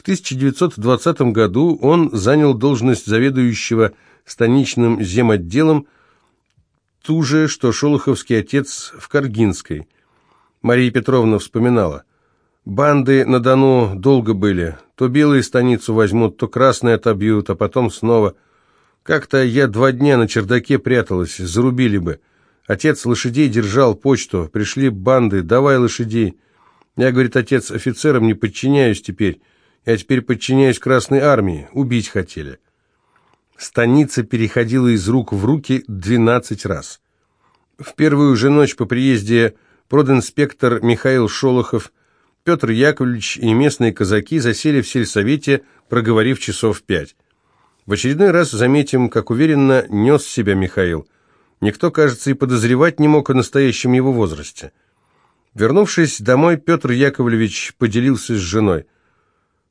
В 1920 году он занял должность заведующего станичным земотделом, ту же, что Шолоховский отец в Каргинской. Мария Петровна вспоминала. «Банды на Дону долго были. То белые станицу возьмут, то красные отобьют, а потом снова. Как-то я два дня на чердаке пряталась, зарубили бы. Отец лошадей держал, почту, пришли банды, давай лошадей. Я, говорит, отец, офицерам не подчиняюсь теперь. Я теперь подчиняюсь Красной Армии. Убить хотели». Станица переходила из рук в руки 12 раз. В первую же ночь по приезде продинспектор Михаил Шолохов, Петр Яковлевич и местные казаки засели в сельсовете, проговорив часов пять. В очередной раз заметим, как уверенно нес себя Михаил. Никто, кажется, и подозревать не мог о настоящем его возрасте. Вернувшись домой, Петр Яковлевич поделился с женой –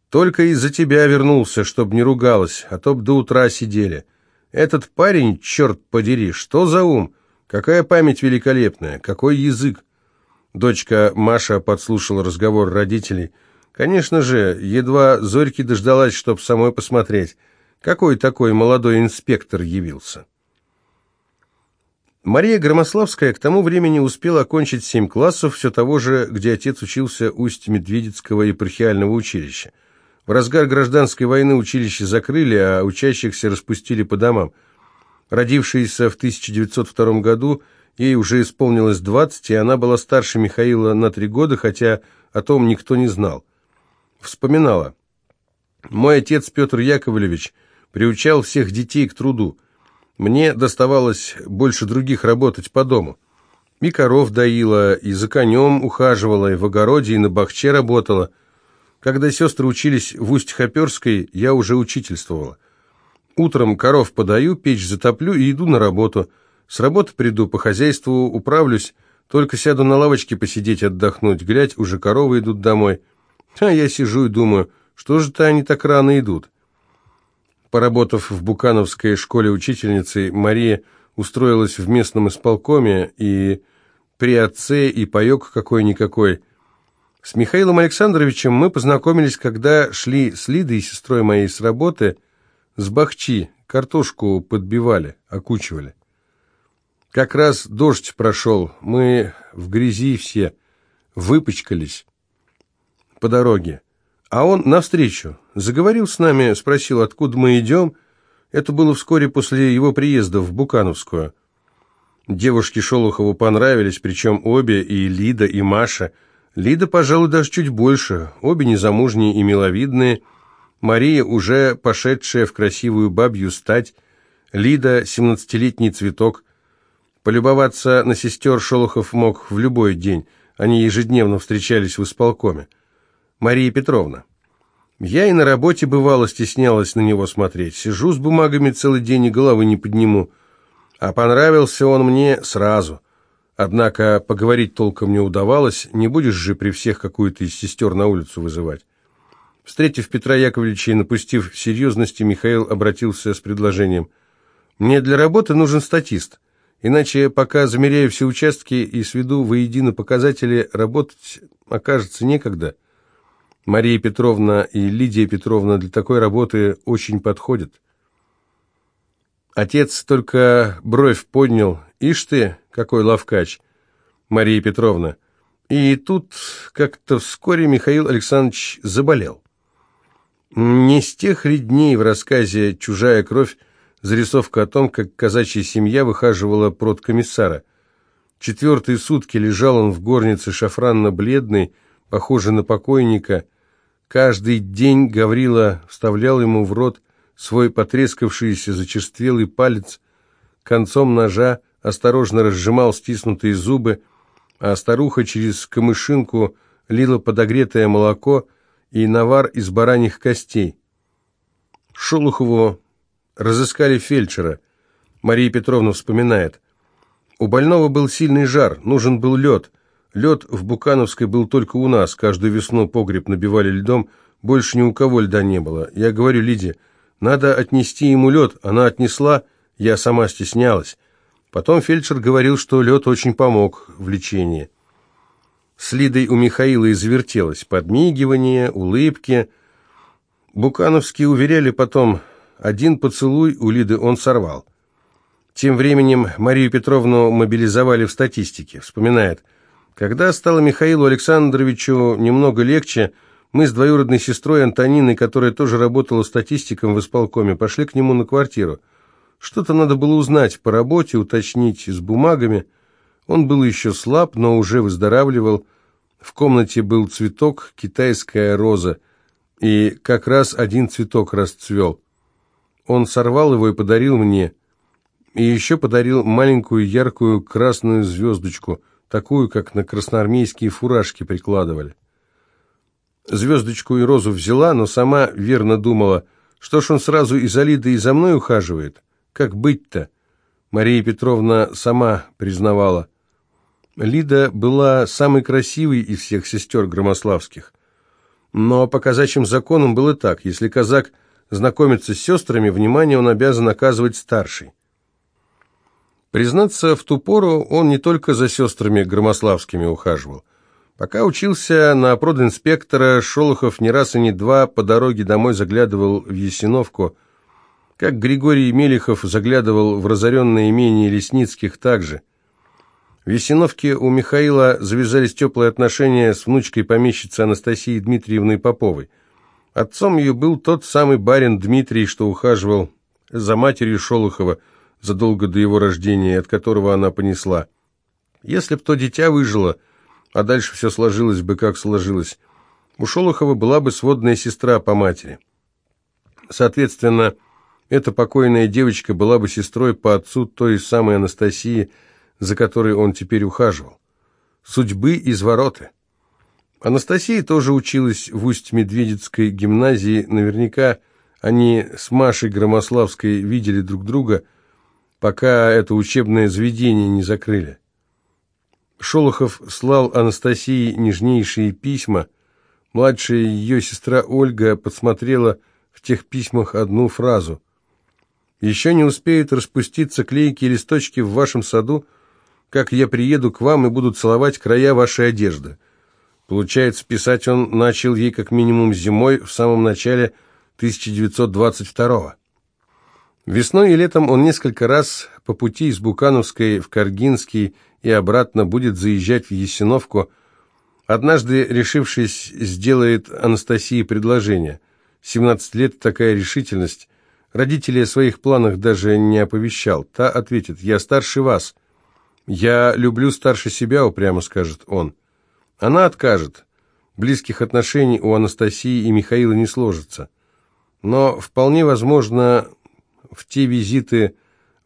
только из-за тебя вернулся, чтоб не ругалась, а то б до утра сидели. Этот парень, черт подери, что за ум? Какая память великолепная, какой язык!» Дочка Маша подслушала разговор родителей. Конечно же, едва Зорьки дождалась, чтоб самой посмотреть, какой такой молодой инспектор явился. Мария Громославская к тому времени успела окончить семь классов, все того же, где отец учился Усть-Медведицкого епархиального училища. В разгар гражданской войны училище закрыли, а учащихся распустили по домам. Родившаяся в 1902 году, ей уже исполнилось 20, и она была старше Михаила на три года, хотя о том никто не знал. Вспоминала. «Мой отец Петр Яковлевич приучал всех детей к труду. Мне доставалось больше других работать по дому. И коров доила, и за конем ухаживала, и в огороде, и на бахче работала». Когда сестры учились в Усть-Хоперской, я уже учительствовала. Утром коров подаю, печь затоплю и иду на работу. С работы приду, по хозяйству управлюсь, только сяду на лавочке посидеть, отдохнуть, глядь, уже коровы идут домой. А я сижу и думаю, что же-то они так рано идут? Поработав в Букановской школе учительницей, Мария устроилась в местном исполкоме, и при отце и паек какой-никакой – с Михаилом Александровичем мы познакомились, когда шли с Лидой, сестрой моей, с работы, с Бахчи, картошку подбивали, окучивали. Как раз дождь прошел, мы в грязи все, выпачкались по дороге. А он навстречу, заговорил с нами, спросил, откуда мы идем. Это было вскоре после его приезда в Букановскую. Девушки Шолохову понравились, причем обе, и Лида, и Маша – Лида, пожалуй, даже чуть больше, обе незамужние и миловидные, Мария, уже пошедшая в красивую бабью стать, Лида, семнадцатилетний цветок. Полюбоваться на сестер Шолохов мог в любой день, они ежедневно встречались в исполкоме. Мария Петровна. Я и на работе бывало стеснялась на него смотреть. Сижу с бумагами целый день и головы не подниму. А понравился он мне сразу – Однако поговорить толком не удавалось, не будешь же при всех какую-то из сестер на улицу вызывать. Встретив Петра Яковлевича и напустив серьезности, Михаил обратился с предложением. «Мне для работы нужен статист, иначе пока замеряю все участки и сведу воедино показатели, работать окажется некогда». Мария Петровна и Лидия Петровна для такой работы очень подходят. Отец только бровь поднял. «Ишь ты, какой лавкач!» Мария Петровна. И тут как-то вскоре Михаил Александрович заболел. Не с тех ли дней в рассказе «Чужая кровь» зарисовка о том, как казачья семья выхаживала прод комиссара. Четвертые сутки лежал он в горнице шафранно-бледный, похожий на покойника. Каждый день Гаврила вставлял ему в рот свой потрескавшийся зачерствелый палец, концом ножа осторожно разжимал стиснутые зубы, а старуха через камышинку лила подогретое молоко и навар из бараньих костей. Шолохову разыскали фельдшера. Мария Петровна вспоминает. У больного был сильный жар, нужен был лед. Лед в Букановской был только у нас, каждую весну погреб набивали льдом, больше ни у кого льда не было. Я говорю Лиде, надо отнести ему лед. Она отнесла, я сама стеснялась. Потом фельдшер говорил, что лед очень помог в лечении. С Лидой у Михаила извертелось подмигивание, улыбки. Букановские уверяли потом, один поцелуй у Лиды он сорвал. Тем временем Марию Петровну мобилизовали в статистике. Вспоминает, когда стало Михаилу Александровичу немного легче, мы с двоюродной сестрой Антониной, которая тоже работала статистиком в исполкоме, пошли к нему на квартиру. Что-то надо было узнать по работе, уточнить с бумагами. Он был еще слаб, но уже выздоравливал. В комнате был цветок, китайская роза, и как раз один цветок расцвел. Он сорвал его и подарил мне, и еще подарил маленькую яркую красную звездочку, такую, как на красноармейские фуражки прикладывали. Звездочку и розу взяла, но сама верно думала, что ж он сразу и за Лидой и за мной ухаживает. Как быть-то? Мария Петровна сама признавала. Лида была самой красивой из всех сестер Громославских. Но по казачьим законам было так. Если казак знакомится с сестрами, внимание он обязан оказывать старший. Признаться, в ту пору он не только за сестрами Громославскими ухаживал. Пока учился на продинспектора, Шолохов не раз и не два по дороге домой заглядывал в Ясиновку – как Григорий Мелехов заглядывал в разоренное имение Лесницких также. В Весеновке у Михаила завязались теплые отношения с внучкой помещицы Анастасией Дмитриевной Поповой. Отцом ее был тот самый барин Дмитрий, что ухаживал за матерью Шолохова задолго до его рождения, от которого она понесла. Если б то дитя выжило, а дальше все сложилось бы, как сложилось, у Шолохова была бы сводная сестра по матери. Соответственно, эта покойная девочка была бы сестрой по отцу той самой Анастасии, за которой он теперь ухаживал. Судьбы извороты. Анастасия тоже училась в Усть-Медведецкой гимназии. Наверняка они с Машей Громославской видели друг друга, пока это учебное заведение не закрыли. Шолохов слал Анастасии нежнейшие письма. Младшая ее сестра Ольга подсмотрела в тех письмах одну фразу – еще не успеют распуститься клейкие листочки в вашем саду, как я приеду к вам и буду целовать края вашей одежды. Получается, писать он начал ей как минимум зимой в самом начале 1922 -го. Весной и летом он несколько раз по пути из Букановской в Каргинский и обратно будет заезжать в Ясиновку. Однажды, решившись, сделает Анастасии предложение. 17 лет такая решительность. Родителей о своих планах даже не оповещал. Та ответит, я старше вас. Я люблю старше себя, упрямо скажет он. Она откажет. Близких отношений у Анастасии и Михаила не сложится. Но вполне возможно, в те визиты,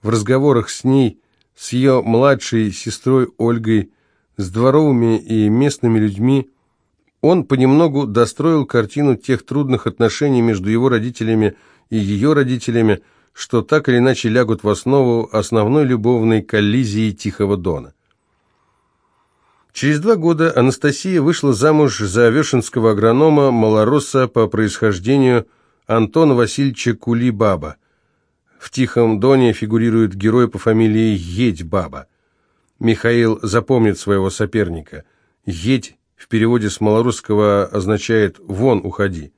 в разговорах с ней, с ее младшей сестрой Ольгой, с дворовыми и местными людьми, он понемногу достроил картину тех трудных отношений между его родителями и ее родителями, что так или иначе лягут в основу основной любовной коллизии Тихого Дона. Через два года Анастасия вышла замуж за вешенского агронома малоросса по происхождению Антона Васильевича Кулибаба. В Тихом Доне фигурирует герой по фамилии Едь-Баба. Михаил запомнит своего соперника. Едь в переводе с малорусского означает «вон, уходи».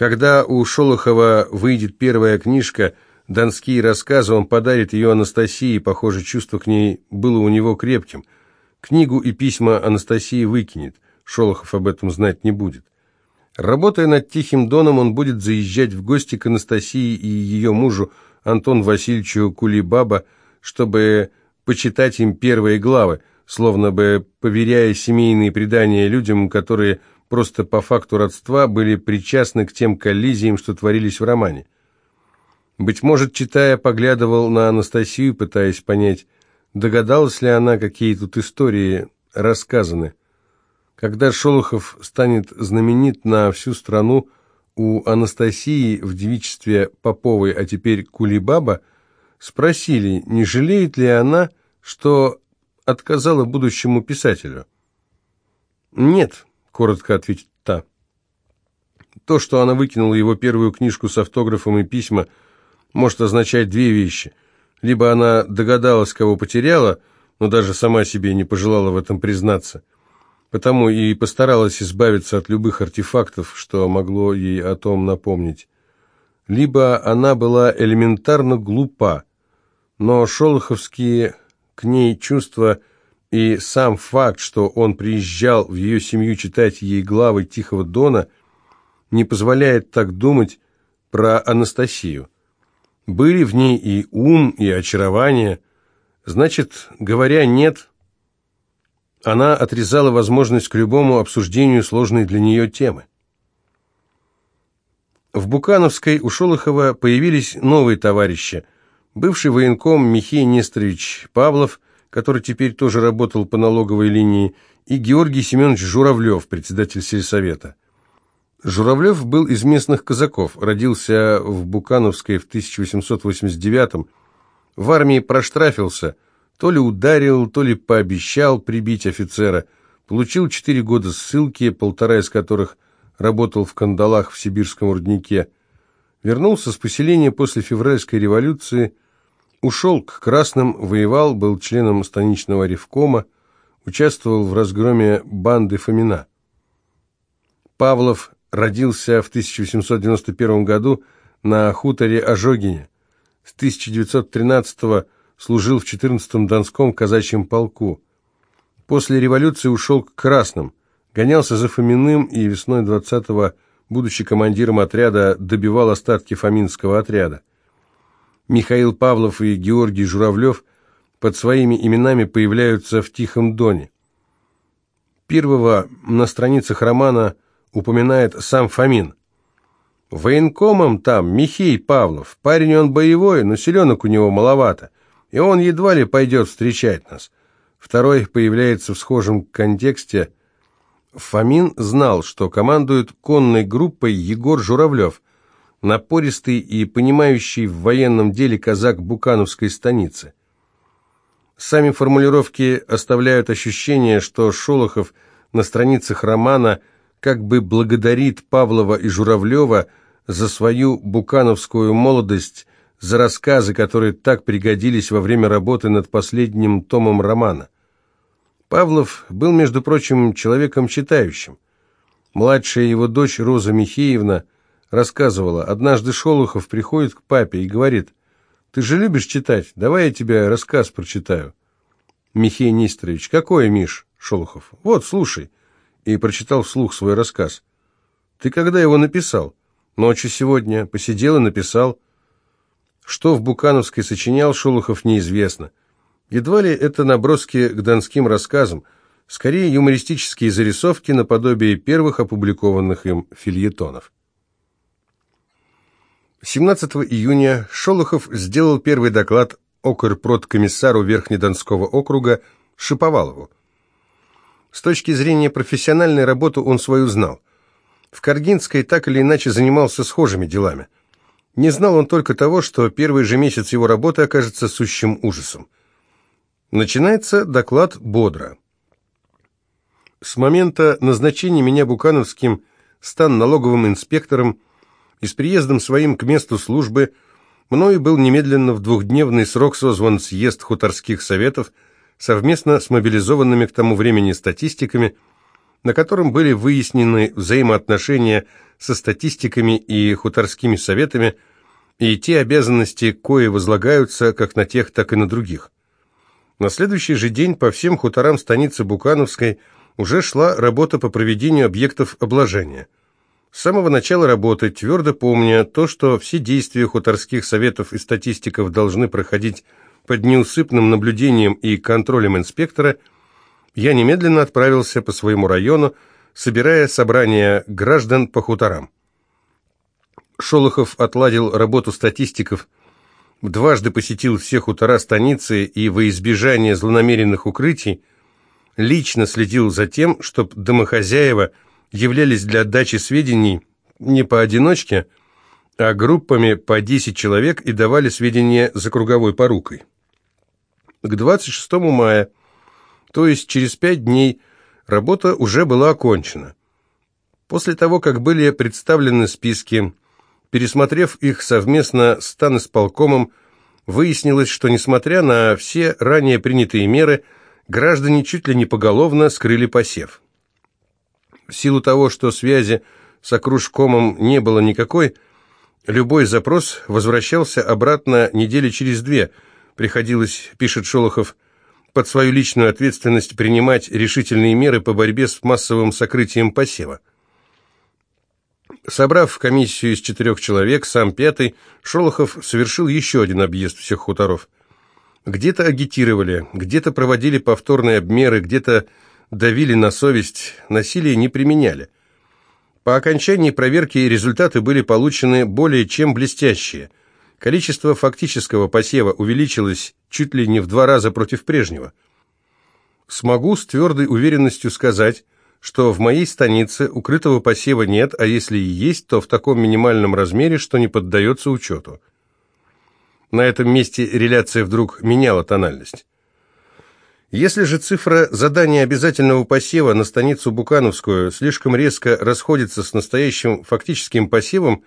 Когда у Шолохова выйдет первая книжка «Донские рассказы», он подарит ее Анастасии, похоже, чувство к ней было у него крепким. Книгу и письма Анастасии выкинет, Шолохов об этом знать не будет. Работая над «Тихим доном», он будет заезжать в гости к Анастасии и ее мужу Антон Васильевичу Кулибаба, чтобы почитать им первые главы, словно бы поверяя семейные предания людям, которые просто по факту родства были причастны к тем коллизиям, что творились в романе. Быть может, читая, поглядывал на Анастасию, пытаясь понять, догадалась ли она, какие тут истории рассказаны. Когда Шолохов станет знаменит на всю страну, у Анастасии в девичестве Поповой, а теперь Кулибаба, спросили, не жалеет ли она, что отказала будущему писателю. «Нет», — коротко ответит та. То, что она выкинула его первую книжку с автографом и письма, может означать две вещи. Либо она догадалась, кого потеряла, но даже сама себе не пожелала в этом признаться. потому и постаралась избавиться от любых артефактов, что могло ей о том напомнить. Либо она была элементарно глупа, но шолоховские к ней чувства и сам факт, что он приезжал в ее семью читать ей главы Тихого Дона, не позволяет так думать про Анастасию. Были в ней и ум, и очарование. Значит, говоря «нет», она отрезала возможность к любому обсуждению сложной для нее темы. В Букановской у Шолохова появились новые товарищи. Бывший военком Михей Несторович Павлов, который теперь тоже работал по налоговой линии, и Георгий Семенович Журавлев, председатель сельсовета. Журавлев был из местных казаков, родился в Букановской в 1889 в армии проштрафился, то ли ударил, то ли пообещал прибить офицера, получил четыре года ссылки, полтора из которых работал в кандалах в сибирском руднике, вернулся с поселения после февральской революции, ушел к красным, воевал, был членом станичного ревкома, участвовал в разгроме банды Фомина. Павлов родился в 1891 году на хуторе Ожогине. С 1913 служил в 14-м Донском казачьем полку. После революции ушел к красным, гонялся за Фоминым и весной 20-го, будучи командиром отряда, добивал остатки Фоминского отряда. Михаил Павлов и Георгий Журавлев под своими именами появляются в Тихом Доне. Первого на страницах романа упоминает сам Фомин. Военкомом там Михей Павлов. Парень он боевой, но селенок у него маловато, и он едва ли пойдет встречать нас. Второй появляется в схожем контексте. Фомин знал, что командует конной группой Егор Журавлев, напористый и понимающий в военном деле казак Букановской станицы. Сами формулировки оставляют ощущение, что Шолохов на страницах романа как бы благодарит Павлова и Журавлева за свою букановскую молодость, за рассказы, которые так пригодились во время работы над последним томом романа. Павлов был, между прочим, человеком читающим. Младшая его дочь Роза Михеевна рассказывала, однажды Шолохов приходит к папе и говорит, «Ты же любишь читать, давай я тебе рассказ прочитаю». Михей Нестерович, «Какой, Миш?» Шолохов, «Вот, слушай» и прочитал вслух свой рассказ. «Ты когда его написал?» «Ночью сегодня. Посидел и написал». Что в Букановской сочинял Шолохов, неизвестно. Едва ли это наброски к донским рассказам, скорее юмористические зарисовки наподобие первых опубликованных им фильетонов. 17 июня Шолохов сделал первый доклад окрпродкомиссару Верхнедонского округа Шиповалову. С точки зрения профессиональной работы он свою знал. В Каргинской так или иначе занимался схожими делами. Не знал он только того, что первый же месяц его работы окажется сущим ужасом. Начинается доклад бодро. С момента назначения меня Букановским стан налоговым инспектором и с приездом своим к месту службы мною был немедленно в двухдневный срок созван съезд хуторских советов – совместно с мобилизованными к тому времени статистиками, на котором были выяснены взаимоотношения со статистиками и хуторскими советами и те обязанности, кои возлагаются как на тех, так и на других. На следующий же день по всем хуторам станицы Букановской уже шла работа по проведению объектов обложения. С самого начала работы, твердо помня то, что все действия хуторских советов и статистиков должны проходить под неусыпным наблюдением и контролем инспектора, я немедленно отправился по своему району, собирая собрания граждан по хуторам. Шолохов отладил работу статистиков, дважды посетил все хутора станицы и во избежание злонамеренных укрытий лично следил за тем, чтобы домохозяева являлись для отдачи сведений не поодиночке, а группами по 10 человек и давали сведения за круговой порукой к 26 мая, то есть через пять дней, работа уже была окончена. После того, как были представлены списки, пересмотрев их совместно с Танисполкомом, выяснилось, что, несмотря на все ранее принятые меры, граждане чуть ли не поголовно скрыли посев. В силу того, что связи с окружкомом не было никакой, любой запрос возвращался обратно недели через две. Приходилось, пишет Шолохов, под свою личную ответственность принимать решительные меры по борьбе с массовым сокрытием посева. Собрав комиссию из четырех человек, сам пятый, Шолохов совершил еще один объезд всех хуторов. Где-то агитировали, где-то проводили повторные обмеры, где-то давили на совесть, насилие не применяли. По окончании проверки результаты были получены более чем блестящие. Количество фактического посева увеличилось чуть ли не в два раза против прежнего. Смогу с твердой уверенностью сказать, что в моей станице укрытого посева нет, а если и есть, то в таком минимальном размере, что не поддается учету. На этом месте реляция вдруг меняла тональность. Если же цифра задания обязательного посева на станицу Букановскую слишком резко расходится с настоящим фактическим посевом,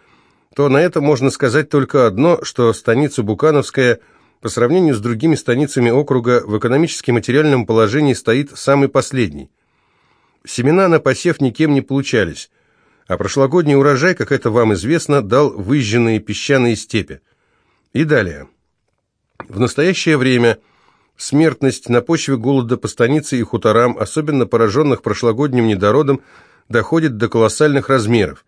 то на это можно сказать только одно, что станица Букановская по сравнению с другими станицами округа в экономически-материальном положении стоит самый последний. Семена на посев никем не получались, а прошлогодний урожай, как это вам известно, дал выжженные песчаные степи. И далее. В настоящее время смертность на почве голода по станице и хуторам, особенно пораженных прошлогодним недородом, доходит до колоссальных размеров.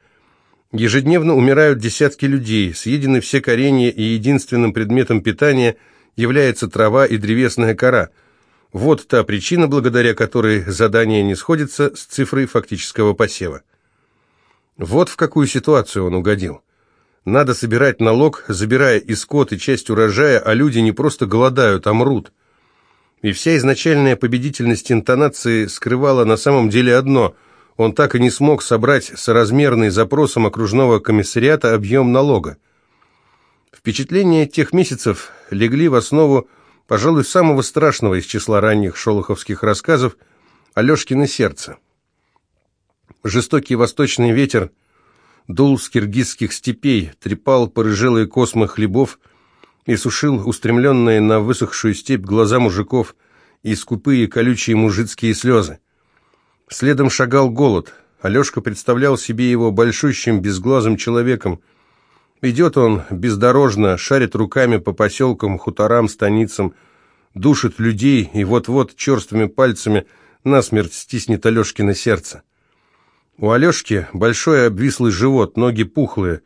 Ежедневно умирают десятки людей, съедены все коренья, и единственным предметом питания является трава и древесная кора. Вот та причина, благодаря которой задание не сходится с цифрой фактического посева. Вот в какую ситуацию он угодил. Надо собирать налог, забирая и скот, и часть урожая, а люди не просто голодают, а мрут. И вся изначальная победительность интонации скрывала на самом деле одно – он так и не смог собрать соразмерный запросом окружного комиссариата объем налога. Впечатления тех месяцев легли в основу, пожалуй, самого страшного из числа ранних шолоховских рассказов «Алешкино сердце». Жестокий восточный ветер – дул с киргизских степей, трепал порыжелые космы хлебов и сушил устремленные на высохшую степь глаза мужиков и скупые колючие мужицкие слезы. Следом шагал голод. Алешка представлял себе его большущим безглазым человеком. Идет он бездорожно, шарит руками по поселкам, хуторам, станицам, душит людей и вот-вот черствыми пальцами насмерть стиснет Алешкино сердце. У Алешки большой обвислый живот, ноги пухлые.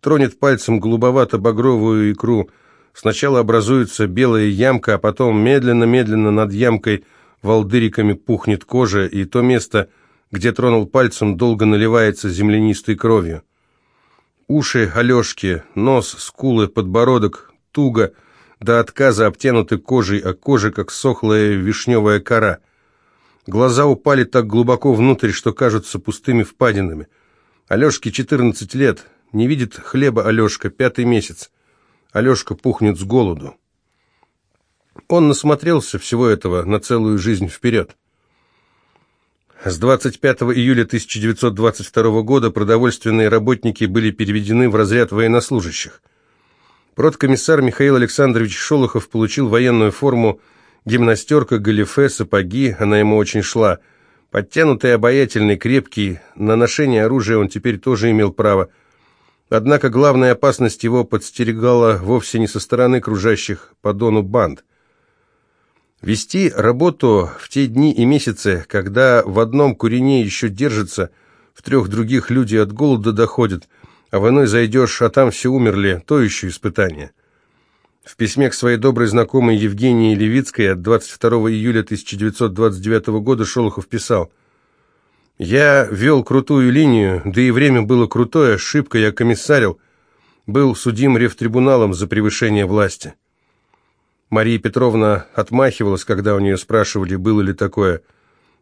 Тронет пальцем голубовато-багровую икру. Сначала образуется белая ямка, а потом медленно-медленно над ямкой волдыриками пухнет кожа, и то место, где тронул пальцем, долго наливается землянистой кровью. Уши Алешки, нос, скулы, подбородок, туго, до отказа обтянуты кожей, а кожа, как сохлая вишневая кора – Глаза упали так глубоко внутрь, что кажутся пустыми впадинами. Алешке 14 лет, не видит хлеба Алешка, пятый месяц. Алешка пухнет с голоду. Он насмотрелся всего этого на целую жизнь вперед. С 25 июля 1922 года продовольственные работники были переведены в разряд военнослужащих. Продкомиссар Михаил Александрович Шолохов получил военную форму Гимнастерка, галифе, сапоги, она ему очень шла. Подтянутый, обаятельный, крепкий, на ношение оружия он теперь тоже имел право. Однако главная опасность его подстерегала вовсе не со стороны кружащих по дону банд. Вести работу в те дни и месяцы, когда в одном курине еще держится, в трех других люди от голода доходят, а в иной зайдешь, а там все умерли, то еще испытание. В письме к своей доброй знакомой Евгении Левицкой от 22 июля 1929 года Шолохов писал «Я вел крутую линию, да и время было крутое, ошибка, я комиссарил, был судим ревтрибуналом за превышение власти». Мария Петровна отмахивалась, когда у нее спрашивали, было ли такое.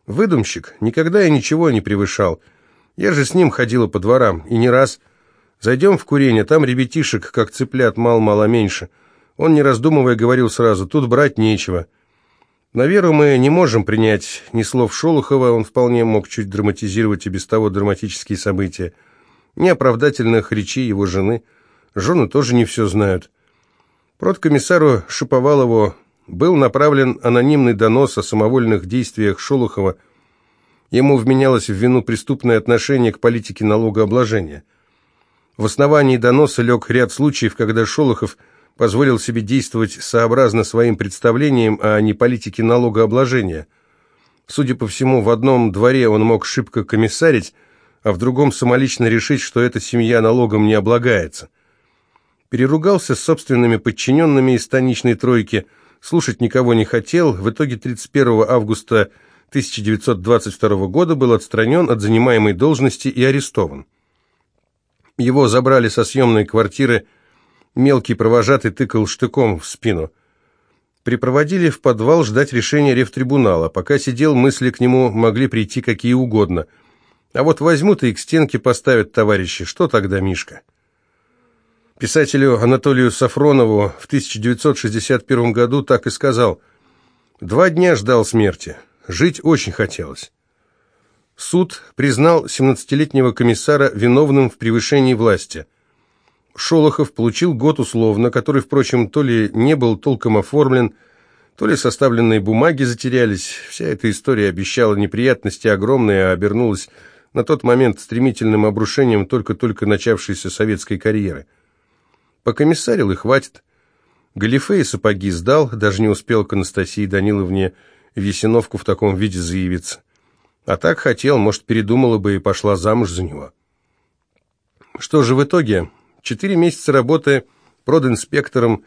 «Выдумщик, никогда я ничего не превышал. Я же с ним ходила по дворам, и не раз. Зайдем в курение, там ребятишек, как цыплят, мало-мало меньше». Он, не раздумывая, говорил сразу, тут брать нечего. На веру мы не можем принять ни слов Шолохова, он вполне мог чуть драматизировать и без того драматические события, ни оправдательных речей его жены. Жены тоже не все знают. Продкомиссару Шиповалову был направлен анонимный донос о самовольных действиях Шолохова. Ему вменялось в вину преступное отношение к политике налогообложения. В основании доноса лег ряд случаев, когда Шолохов позволил себе действовать сообразно своим представлениям, а не политике налогообложения. Судя по всему, в одном дворе он мог шибко комиссарить, а в другом самолично решить, что эта семья налогом не облагается. Переругался с собственными подчиненными из станичной тройки, слушать никого не хотел, в итоге 31 августа 1922 года был отстранен от занимаемой должности и арестован. Его забрали со съемной квартиры, мелкий провожатый тыкал штыком в спину. Припроводили в подвал ждать решения рефтрибунала. Пока сидел, мысли к нему могли прийти какие угодно. А вот возьмут и к стенке поставят товарищи. Что тогда, Мишка? Писателю Анатолию Сафронову в 1961 году так и сказал. «Два дня ждал смерти». Жить очень хотелось. Суд признал 17-летнего комиссара виновным в превышении власти. Шолохов получил год условно, который, впрочем, то ли не был толком оформлен, то ли составленные бумаги затерялись. Вся эта история обещала неприятности огромные, а обернулась на тот момент стремительным обрушением только-только начавшейся советской карьеры. Покомиссарил и хватит. Галифе и сапоги сдал, даже не успел к Анастасии Даниловне в Ясиновку в таком виде заявиться. А так хотел, может, передумала бы и пошла замуж за него. Что же в итоге? Четыре месяца работы продинспектором,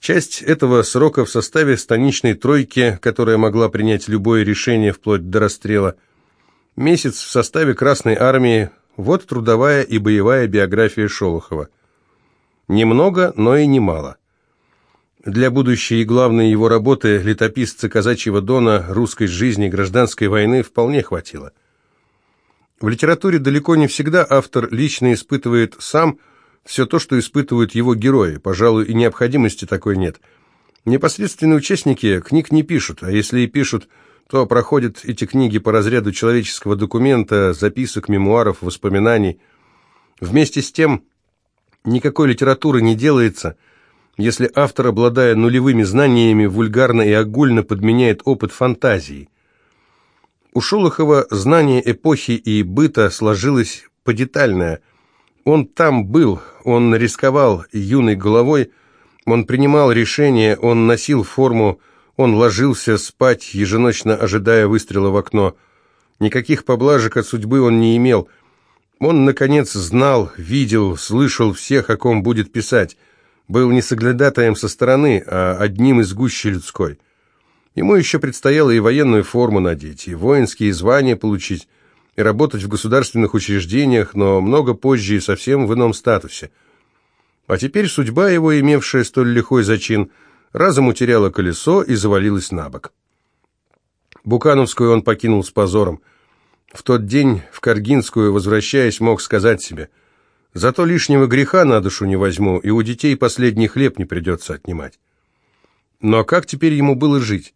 часть этого срока в составе станичной тройки, которая могла принять любое решение вплоть до расстрела, месяц в составе Красной Армии, вот трудовая и боевая биография Шолохова. Немного, но и немало. Для будущей и главной его работы летописца казачьего дона, русской жизни, гражданской войны вполне хватило. В литературе далеко не всегда автор лично испытывает сам все то, что испытывают его герои, пожалуй, и необходимости такой нет. Непосредственные участники книг не пишут, а если и пишут, то проходят эти книги по разряду человеческого документа, записок, мемуаров, воспоминаний. Вместе с тем, никакой литературы не делается – если автор, обладая нулевыми знаниями, вульгарно и огульно подменяет опыт фантазии. У Шолохова знание эпохи и быта сложилось подетальное. Он там был, он рисковал юной головой, он принимал решения, он носил форму, он ложился спать, еженочно ожидая выстрела в окно. Никаких поблажек от судьбы он не имел. Он, наконец, знал, видел, слышал всех, о ком будет писать – был не соглядатаем со стороны, а одним из гущи людской. Ему еще предстояло и военную форму надеть, и воинские звания получить, и работать в государственных учреждениях, но много позже и совсем в ином статусе. А теперь судьба его, имевшая столь лихой зачин, разом утеряла колесо и завалилась на бок. Букановскую он покинул с позором. В тот день в Каргинскую, возвращаясь, мог сказать себе – Зато лишнего греха на душу не возьму, и у детей последний хлеб не придется отнимать. Но как теперь ему было жить?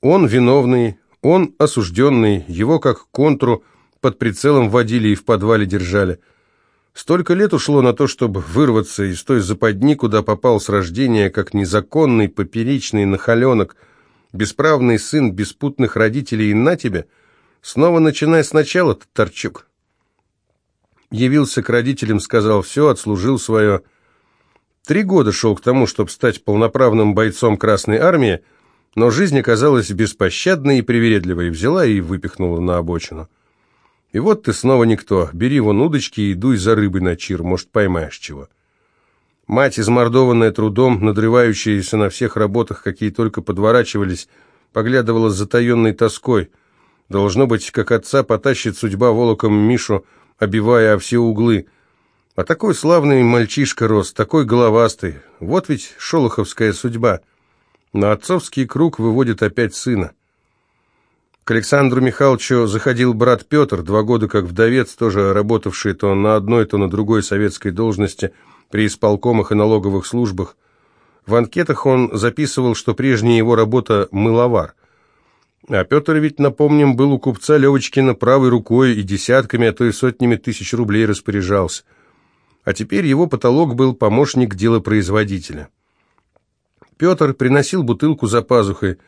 Он виновный, он осужденный, его как контру под прицелом водили и в подвале держали. Столько лет ушло на то, чтобы вырваться из той западни, куда попал с рождения, как незаконный, поперечный нахаленок, бесправный сын беспутных родителей, и на тебе, снова начинай сначала, Торчук. Явился к родителям, сказал все, отслужил свое. Три года шел к тому, чтобы стать полноправным бойцом Красной Армии, но жизнь оказалась беспощадной и привередливой, взяла и выпихнула на обочину. И вот ты снова никто, бери вон удочки и дуй за рыбой на чир, может, поймаешь чего. Мать, измордованная трудом, надрывающаяся на всех работах, какие только подворачивались, поглядывала с затаенной тоской. Должно быть, как отца потащит судьба волоком Мишу, обивая все углы. А такой славный мальчишка рос, такой головастый. Вот ведь шолоховская судьба. На отцовский круг выводит опять сына. К Александру Михайловичу заходил брат Петр, два года как вдовец, тоже работавший то на одной, то на другой советской должности при исполкомах и налоговых службах. В анкетах он записывал, что прежняя его работа – мыловар. А Петр ведь, напомним, был у купца Левочкина правой рукой и десятками, а то и сотнями тысяч рублей распоряжался. А теперь его потолок был помощник делопроизводителя. Петр приносил бутылку за пазухой,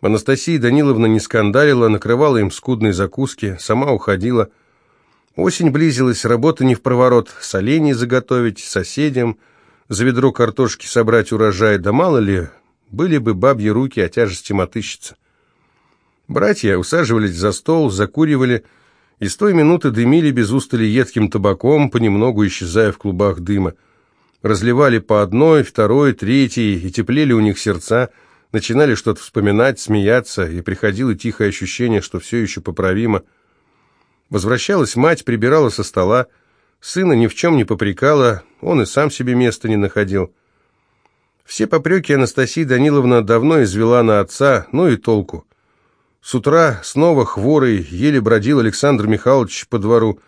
Анастасия Даниловна не скандалила, накрывала им скудные закуски, сама уходила. Осень близилась, работа не в проворот, соленья заготовить, соседям, за ведро картошки собрать урожай, да мало ли, были бы бабьи руки, а тяжести мотыщица. Братья усаживались за стол, закуривали, и с той минуты дымили без устали едким табаком, понемногу исчезая в клубах дыма. Разливали по одной, второй, третьей, и теплели у них сердца, начинали что-то вспоминать, смеяться, и приходило тихое ощущение, что все еще поправимо. Возвращалась мать, прибирала со стола, сына ни в чем не попрекала, он и сам себе места не находил. Все попреки Анастасия Даниловна давно извела на отца, ну и толку. С утра снова хворый, еле бродил Александр Михайлович по двору.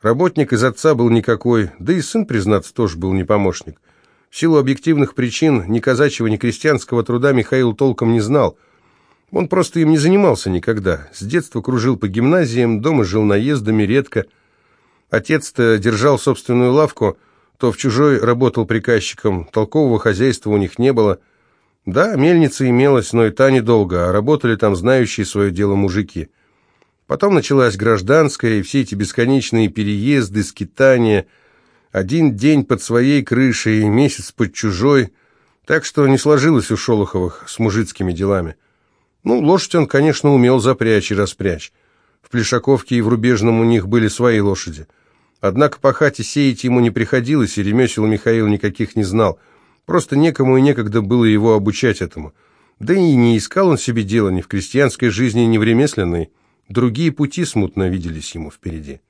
Работник из отца был никакой, да и сын, признаться, тоже был не помощник. В силу объективных причин ни казачьего, ни крестьянского труда Михаил толком не знал. Он просто им не занимался никогда. С детства кружил по гимназиям, дома жил наездами редко. Отец-то держал собственную лавку, то в чужой работал приказчиком, толкового хозяйства у них не было – да, мельница имелась, но и та недолго, а работали там знающие свое дело мужики. Потом началась гражданская, и все эти бесконечные переезды, скитания, один день под своей крышей, месяц под чужой, так что не сложилось у Шолоховых с мужицкими делами. Ну, лошадь он, конечно, умел запрячь и распрячь. В Плешаковке и в Рубежном у них были свои лошади. Однако пахать и сеять ему не приходилось, и ремесел Михаил никаких не знал – Просто некому и некогда было его обучать этому. Да и не искал он себе дела ни в крестьянской жизни, ни в ремесленной. Другие пути смутно виделись ему впереди.